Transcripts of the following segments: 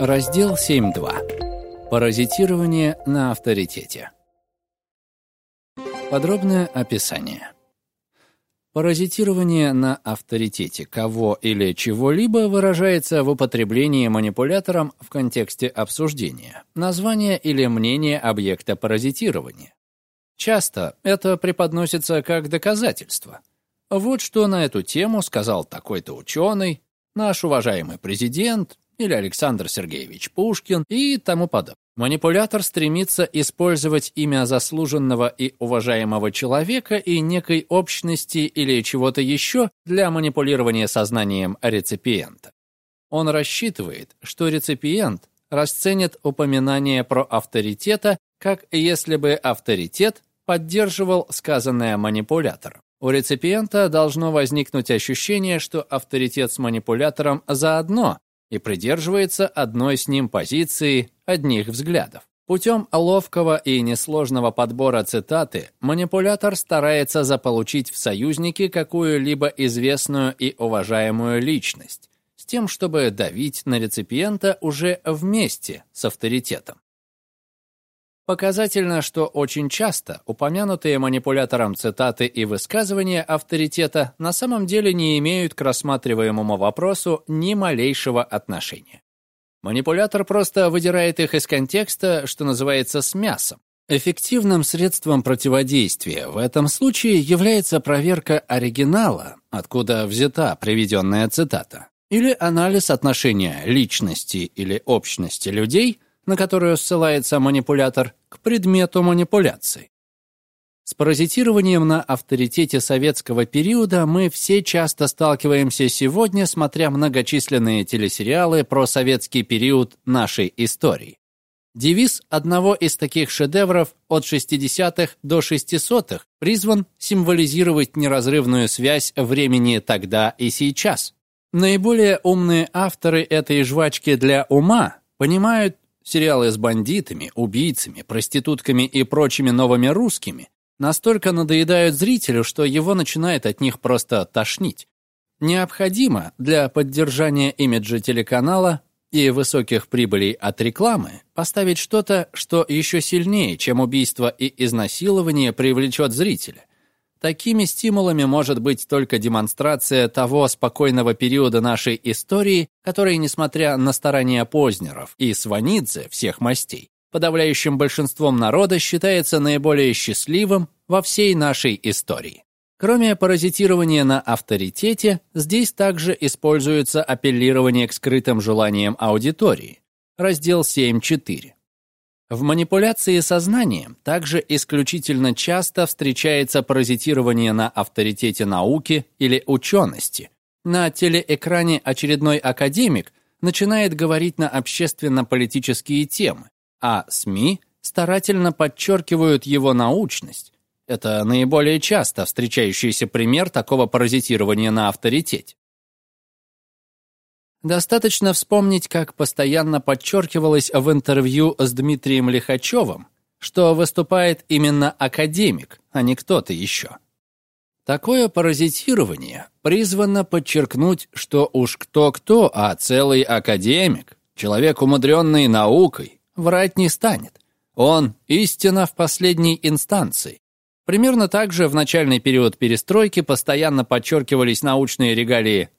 Раздел 7.2. Паразитирование на авторитете. Подробное описание. Паразитирование на авторитете кого или чего-либо выражается в употреблении манипулятором в контексте обсуждения, названия или мнения объекта паразитирования. Часто это преподносится как доказательство. Вот что на эту тему сказал такой-то ученый, наш уважаемый президент или Александр Сергеевич Пушкин и тому подобное. Манипулятор стремится использовать имя заслуженного и уважаемого человека и некой общности или чего-то еще для манипулирования сознанием реципиента. Он рассчитывает, что реципиент расценит упоминание про авторитета, как если бы авторитет поддерживал сказанное манипулятором. У реципиента должно возникнуть ощущение, что авторитет с манипулятором заодно, и придерживается одной с ним позиции, одних взглядов. Путем ловкого и несложного подбора цитаты манипулятор старается заполучить в союзники какую-либо известную и уважаемую личность, с тем, чтобы давить на реципиента уже вместе с авторитетом. Показательно, что очень часто упомянутые манипулятором цитаты и высказывания авторитета на самом деле не имеют к рассматриваемому вопросу ни малейшего отношения. Манипулятор просто выдирает их из контекста, что называется, с мясом. Эффективным средством противодействия в этом случае является проверка оригинала, откуда взята приведенная цитата, или анализ отношения личности или общности людей – на которую ссылается манипулятор, к предмету манипуляции. С паразитированием на авторитете советского периода мы все часто сталкиваемся сегодня, смотря многочисленные телесериалы про советский период нашей истории. Девиз одного из таких шедевров от 60-х до 600-х призван символизировать неразрывную связь времени тогда и сейчас. Наиболее умные авторы этой жвачки для ума понимают, Сериалы с бандитами, убийцами, проститутками и прочими новыми русскими настолько надоедают зрителю, что его начинает от них просто тошнить. Необходимо для поддержания имиджа телеканала и высоких прибылей от рекламы поставить что-то, что еще сильнее, чем убийство и изнасилование, привлечет зрителя. Такими стимулами может быть только демонстрация того спокойного периода нашей истории, который, несмотря на старания Познеров и Сванидзе всех мастей, подавляющим большинством народа считается наиболее счастливым во всей нашей истории. Кроме паразитирования на авторитете, здесь также используется апеллирование к скрытым желаниям аудитории. Раздел 7.4. В манипуляции сознанием также исключительно часто встречается паразитирование на авторитете науки или учености. На телеэкране очередной академик начинает говорить на общественно-политические темы, а СМИ старательно подчеркивают его научность. Это наиболее часто встречающийся пример такого паразитирования на авторитете. Достаточно вспомнить, как постоянно подчеркивалось в интервью с Дмитрием Лихачевым, что выступает именно академик, а не кто-то еще. Такое паразитирование призвано подчеркнуть, что уж кто-кто, а целый академик, человек, умудренный наукой, врать не станет. Он истина в последней инстанции. Примерно так же в начальный период перестройки постоянно подчеркивались научные регалии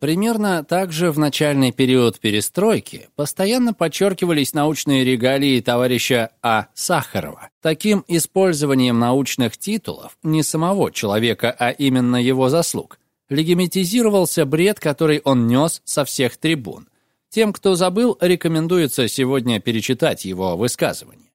Примерно так же в начальный период перестройки постоянно подчеркивались научные регалии товарища А. Сахарова. Таким использованием научных титулов не самого человека, а именно его заслуг, легимитизировался бред, который он нес со всех трибун. Тем, кто забыл, рекомендуется сегодня перечитать его высказывание.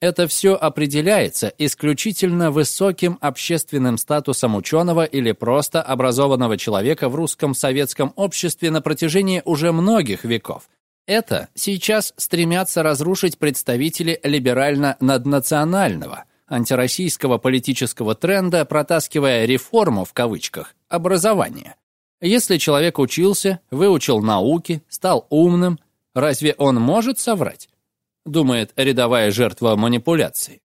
Это все определяется исключительно высоким общественным статусом ученого или просто образованного человека в русском советском обществе на протяжении уже многих веков. Это сейчас стремятся разрушить представители либерально-наднационального, антироссийского политического тренда, протаскивая «реформу» в кавычках, образование. Если человек учился, выучил науки, стал умным, разве он может соврать? Думает рядовая жертва манипуляций.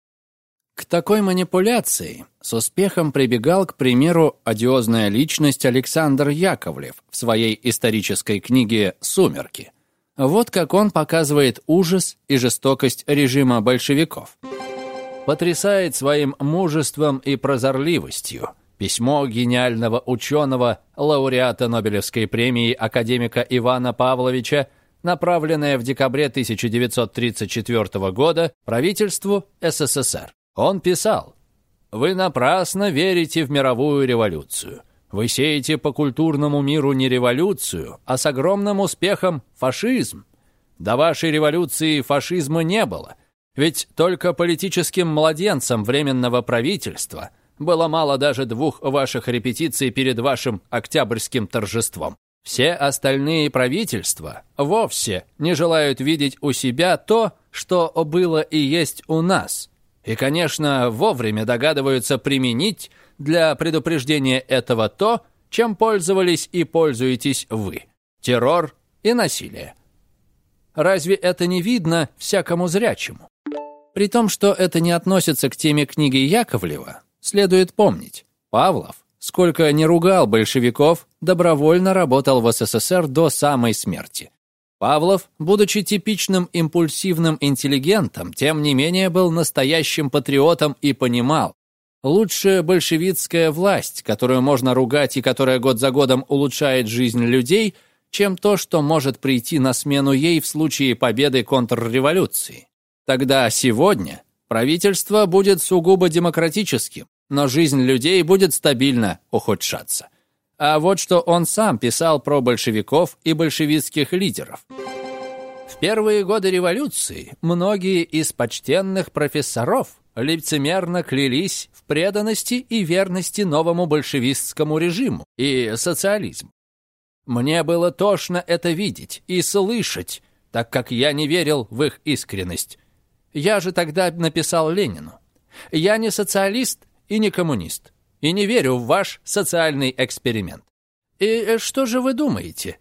К такой манипуляции с успехом прибегал, к примеру, одиозная личность Александр Яковлев в своей исторической книге «Сумерки». Вот как он показывает ужас и жестокость режима большевиков. Потрясает своим мужеством и прозорливостью письмо гениального ученого, лауреата Нобелевской премии академика Ивана Павловича, направленное в декабре 1934 года правительству СССР. Он писал, «Вы напрасно верите в мировую революцию. Вы сеете по культурному миру не революцию, а с огромным успехом фашизм. До вашей революции фашизма не было, ведь только политическим младенцам Временного правительства было мало даже двух ваших репетиций перед вашим октябрьским торжеством. Все остальные правительства вовсе не желают видеть у себя то, что было и есть у нас – и, конечно, вовремя догадываются применить для предупреждения этого то, чем пользовались и пользуетесь вы – террор и насилие. Разве это не видно всякому зрячему? При том, что это не относится к теме книги Яковлева, следует помнить, Павлов, сколько не ругал большевиков, добровольно работал в СССР до самой смерти. Павлов, будучи типичным импульсивным интеллигентом, тем не менее был настоящим патриотом и понимал, лучше большевистская власть, которую можно ругать и которая год за годом улучшает жизнь людей, чем то, что может прийти на смену ей в случае победы контрреволюции. Тогда сегодня правительство будет сугубо демократическим, но жизнь людей будет стабильно ухудшаться. А вот что он сам писал про большевиков и большевистских лидеров. В первые годы революции многие из почтенных профессоров лицемерно клялись в преданности и верности новому большевистскому режиму и социализму. Мне было тошно это видеть и слышать, так как я не верил в их искренность. Я же тогда написал Ленину. Я не социалист и не коммунист и не верю в ваш социальный эксперимент. И э, что же вы думаете?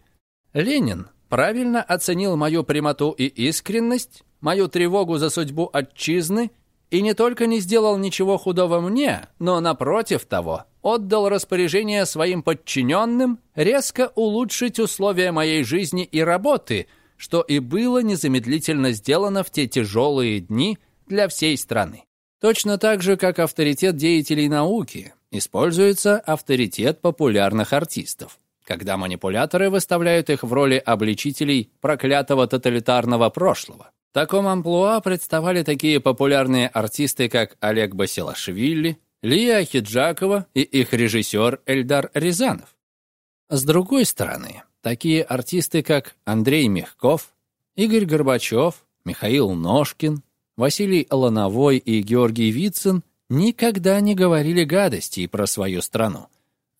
Ленин правильно оценил мою прямоту и искренность, мою тревогу за судьбу отчизны и не только не сделал ничего худого мне, но, напротив того, отдал распоряжение своим подчиненным резко улучшить условия моей жизни и работы, что и было незамедлительно сделано в те тяжелые дни для всей страны. Точно так же, как авторитет деятелей науки, Используется авторитет популярных артистов, когда манипуляторы выставляют их в роли обличителей проклятого тоталитарного прошлого. В таком амплуа представали такие популярные артисты, как Олег Басилашвили, Лия Хиджакова и их режиссер Эльдар Рязанов. С другой стороны, такие артисты, как Андрей Мягков, Игорь Горбачев, Михаил Ножкин, Василий Лановой и Георгий Вицин никогда не говорили гадостей про свою страну.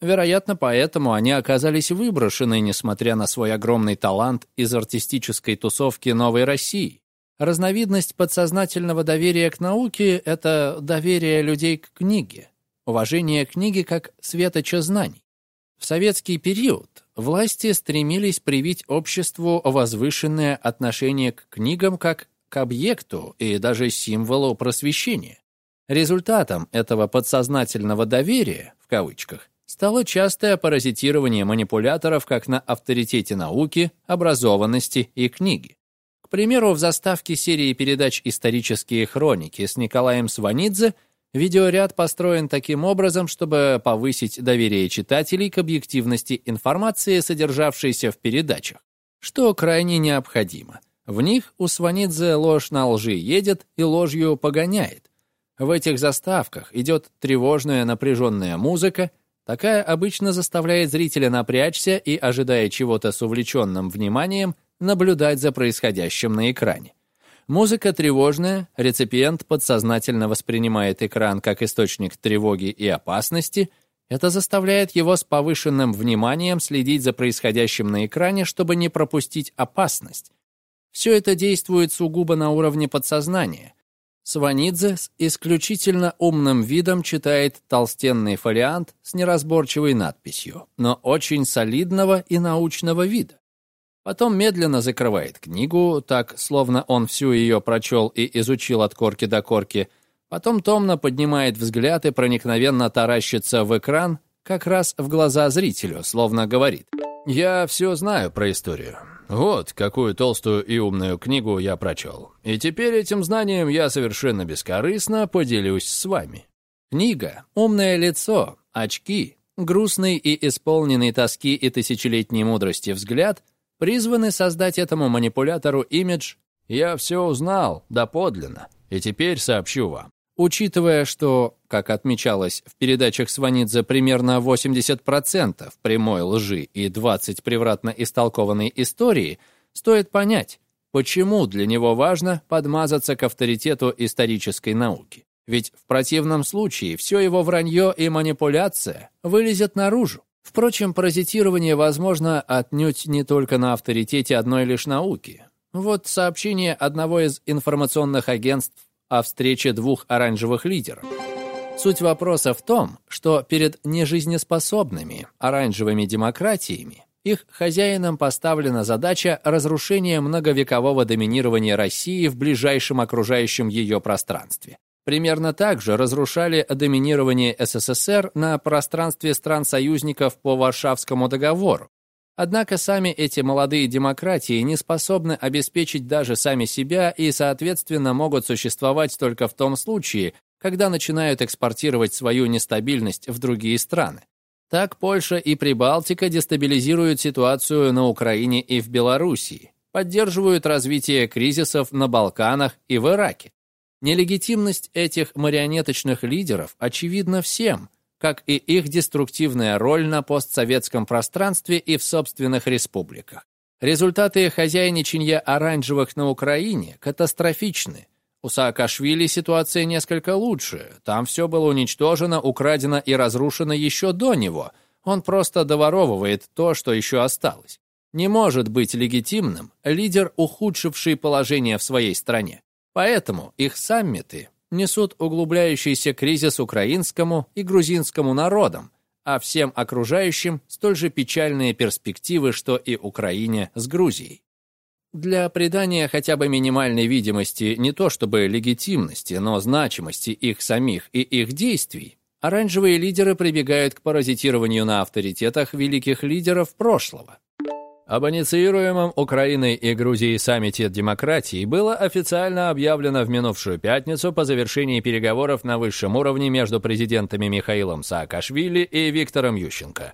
Вероятно, поэтому они оказались выброшены, несмотря на свой огромный талант из артистической тусовки «Новой России». Разновидность подсознательного доверия к науке – это доверие людей к книге, уважение книги как светоча знаний. В советский период власти стремились привить обществу возвышенное отношение к книгам как к объекту и даже символу просвещения. Результатом этого подсознательного доверия, в кавычках, стало частое паразитирование манипуляторов как на авторитете науки, образованности и книги. К примеру, в заставке серии передач «Исторические хроники» с Николаем Сванидзе видеоряд построен таким образом, чтобы повысить доверие читателей к объективности информации, содержавшейся в передачах, что крайне необходимо. В них у Сванидзе ложь на лжи едет и ложью погоняет, в этих заставках идет тревожная напряженная музыка, такая обычно заставляет зрителя напрячься и, ожидая чего-то с увлеченным вниманием, наблюдать за происходящим на экране. Музыка тревожная, реципиент подсознательно воспринимает экран как источник тревоги и опасности, это заставляет его с повышенным вниманием следить за происходящим на экране, чтобы не пропустить опасность. Все это действует сугубо на уровне подсознания, Сванидзе с исключительно умным видом читает толстенный фолиант с неразборчивой надписью, но очень солидного и научного вида. Потом медленно закрывает книгу, так, словно он всю ее прочел и изучил от корки до корки, Потом томно поднимает взгляд и проникновенно таращится в экран, как раз в глаза зрителю, словно говорит. «Я все знаю про историю. Вот какую толстую и умную книгу я прочел. И теперь этим знанием я совершенно бескорыстно поделюсь с вами». Книга, умное лицо, очки, грустный и исполненный тоски и тысячелетней мудрости взгляд призваны создать этому манипулятору имидж «Я все узнал, доподлинно, и теперь сообщу вам». Учитывая, что, как отмечалось в передачах Сванидзе, примерно 80% прямой лжи и 20% превратно истолкованной истории, стоит понять, почему для него важно подмазаться к авторитету исторической науки. Ведь в противном случае все его вранье и манипуляция вылезет наружу. Впрочем, паразитирование возможно отнюдь не только на авторитете одной лишь науки. Вот сообщение одного из информационных агентств о встрече двух оранжевых лидеров. Суть вопроса в том, что перед нежизнеспособными оранжевыми демократиями их хозяинам поставлена задача разрушения многовекового доминирования России в ближайшем окружающем ее пространстве. Примерно так же разрушали доминирование СССР на пространстве стран-союзников по Варшавскому договору. Однако сами эти молодые демократии не способны обеспечить даже сами себя и, соответственно, могут существовать только в том случае, когда начинают экспортировать свою нестабильность в другие страны. Так Польша и Прибалтика дестабилизируют ситуацию на Украине и в Белоруссии, поддерживают развитие кризисов на Балканах и в Ираке. Нелегитимность этих марионеточных лидеров очевидна всем, как и их деструктивная роль на постсоветском пространстве и в собственных республиках. Результаты хозяйничания оранжевых на Украине катастрофичны. У Саакашвили ситуация несколько лучше. Там все было уничтожено, украдено и разрушено еще до него. Он просто доворовывает то, что еще осталось. Не может быть легитимным лидер, ухудшивший положение в своей стране. Поэтому их саммиты несут углубляющийся кризис украинскому и грузинскому народам, а всем окружающим столь же печальные перспективы, что и Украине с Грузией. Для придания хотя бы минимальной видимости не то чтобы легитимности, но значимости их самих и их действий, оранжевые лидеры прибегают к паразитированию на авторитетах великих лидеров прошлого. Об инициируемом Украиной и Грузией саммите демократии было официально объявлено в минувшую пятницу по завершении переговоров на высшем уровне между президентами Михаилом Саакашвили и Виктором Ющенко.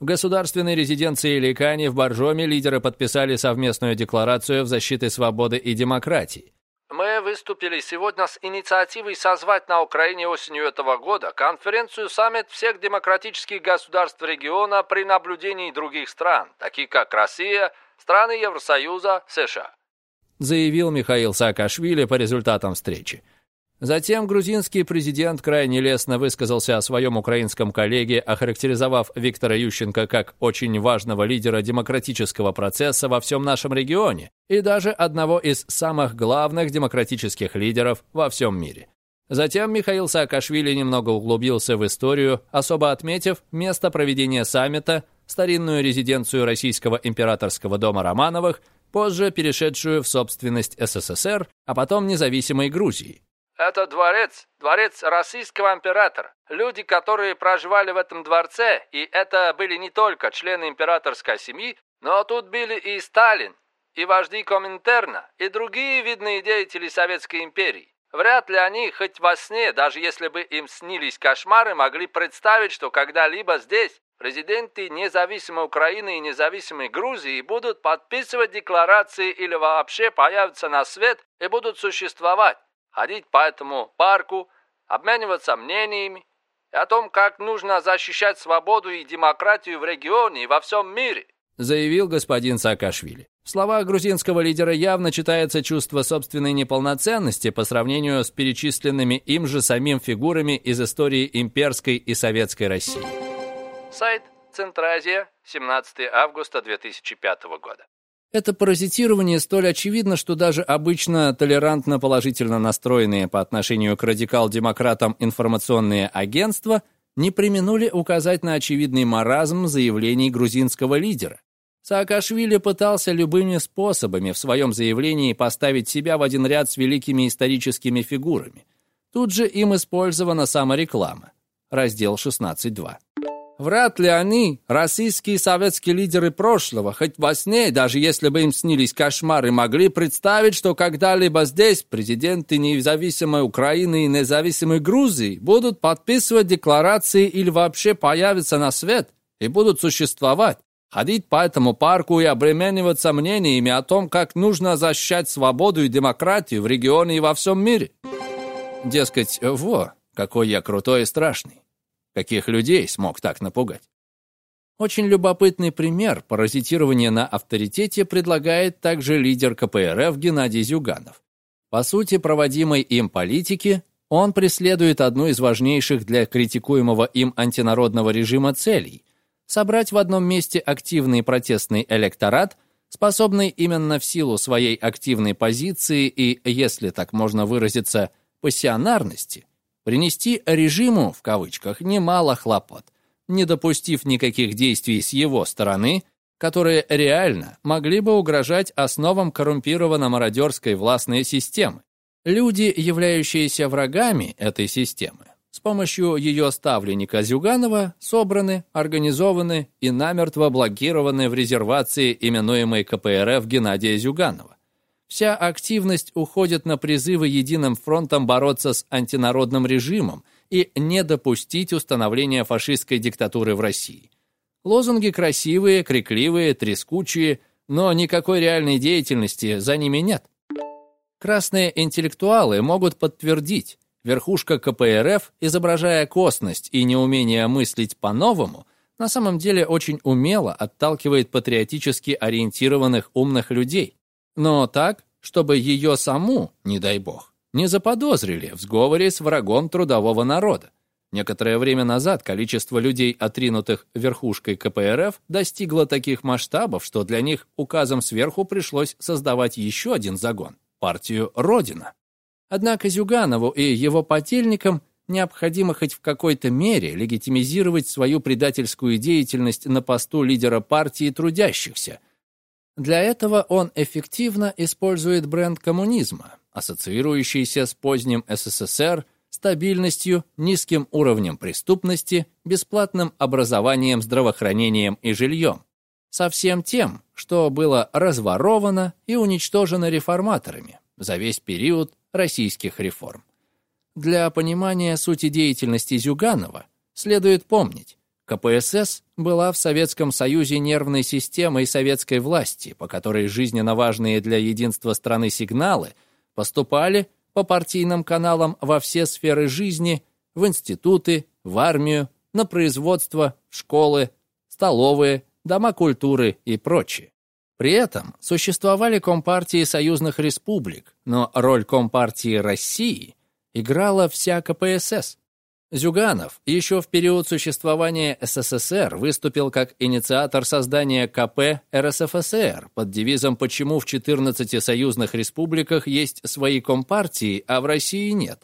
В государственной резиденции Ликани в Боржоме лидеры подписали совместную декларацию в защиту свободы и демократии. Мы выступили сегодня с инициативой созвать на Украине осенью этого года конференцию «Саммит всех демократических государств региона при наблюдении других стран, таких как Россия, страны Евросоюза, США», заявил Михаил Саакашвили по результатам встречи. Затем грузинский президент крайне лестно высказался о своем украинском коллеге, охарактеризовав Виктора Ющенко как очень важного лидера демократического процесса во всем нашем регионе и даже одного из самых главных демократических лидеров во всем мире. Затем Михаил Саакашвили немного углубился в историю, особо отметив место проведения саммита, старинную резиденцию российского императорского дома Романовых, позже перешедшую в собственность СССР, а потом независимой Грузии. Это дворец, дворец российского императора. Люди, которые проживали в этом дворце, и это были не только члены императорской семьи, но тут были и Сталин, и вожди Коминтерна, и другие видные деятели Советской империи. Вряд ли они, хоть во сне, даже если бы им снились кошмары, могли представить, что когда-либо здесь президенты независимой Украины и независимой Грузии будут подписывать декларации или вообще появятся на свет и будут существовать ходить по этому парку, обмениваться мнениями и о том, как нужно защищать свободу и демократию в регионе и во всем мире», заявил господин Саакашвили. В словах грузинского лидера явно читается чувство собственной неполноценности по сравнению с перечисленными им же самим фигурами из истории имперской и советской России. Сайт Центразия, 17 августа 2005 года. Это паразитирование столь очевидно, что даже обычно толерантно положительно настроенные по отношению к радикал-демократам информационные агентства не применули указать на очевидный маразм заявлений грузинского лидера. Саакашвили пытался любыми способами в своем заявлении поставить себя в один ряд с великими историческими фигурами. Тут же им использована самореклама. Раздел 16.2. Вряд ли они, российские и советские лидеры прошлого, хоть во сне, даже если бы им снились кошмары, могли представить, что когда-либо здесь президенты независимой Украины и независимой Грузии будут подписывать декларации или вообще появятся на свет и будут существовать, ходить по этому парку и обремениваться мнениями о том, как нужно защищать свободу и демократию в регионе и во всем мире. Дескать, во, какой я крутой и страшный. Каких людей смог так напугать? Очень любопытный пример паразитирования на авторитете предлагает также лидер КПРФ Геннадий Зюганов. По сути, проводимой им политики он преследует одну из важнейших для критикуемого им антинародного режима целей – собрать в одном месте активный протестный электорат, способный именно в силу своей активной позиции и, если так можно выразиться, пассионарности, принести режиму, в кавычках, немало хлопот, не допустив никаких действий с его стороны, которые реально могли бы угрожать основам коррумпированно-мародерской властной системы. Люди, являющиеся врагами этой системы, с помощью ее ставленника Зюганова собраны, организованы и намертво блокированы в резервации, именуемой КПРФ Геннадия Зюганова. Вся активность уходит на призывы единым фронтом бороться с антинародным режимом и не допустить установления фашистской диктатуры в России. Лозунги красивые, крикливые, трескучие, но никакой реальной деятельности за ними нет. Красные интеллектуалы могут подтвердить, верхушка КПРФ, изображая косность и неумение мыслить по-новому, на самом деле очень умело отталкивает патриотически ориентированных умных людей, но так, чтобы ее саму, не дай бог, не заподозрили в сговоре с врагом трудового народа. Некоторое время назад количество людей, отринутых верхушкой КПРФ, достигло таких масштабов, что для них указом сверху пришлось создавать еще один загон – партию «Родина». Однако Зюганову и его потельникам необходимо хоть в какой-то мере легитимизировать свою предательскую деятельность на посту лидера партии трудящихся – для этого он эффективно использует бренд коммунизма, ассоциирующийся с поздним СССР, стабильностью, низким уровнем преступности, бесплатным образованием, здравоохранением и жильем. Со всем тем, что было разворовано и уничтожено реформаторами за весь период российских реформ. Для понимания сути деятельности Зюганова следует помнить, КПСС была в Советском Союзе нервной системой советской власти, по которой жизненно важные для единства страны сигналы поступали по партийным каналам во все сферы жизни, в институты, в армию, на производство, школы, столовые, дома культуры и прочее. При этом существовали компартии союзных республик, но роль компартии России играла вся КПСС. Зюганов еще в период существования СССР выступил как инициатор создания КП РСФСР под девизом «Почему в 14 союзных республиках есть свои компартии, а в России нет?»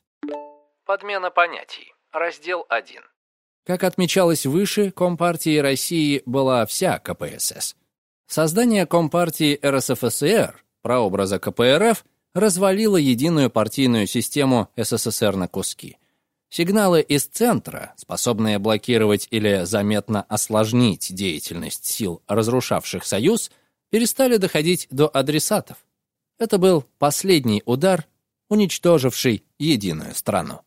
Подмена понятий. Раздел 1. Как отмечалось выше, Компартией России была вся КПСС. Создание Компартии РСФСР, прообраза КПРФ, развалило единую партийную систему СССР на куски – Сигналы из центра, способные блокировать или заметно осложнить деятельность сил, разрушавших Союз, перестали доходить до адресатов. Это был последний удар, уничтоживший единую страну.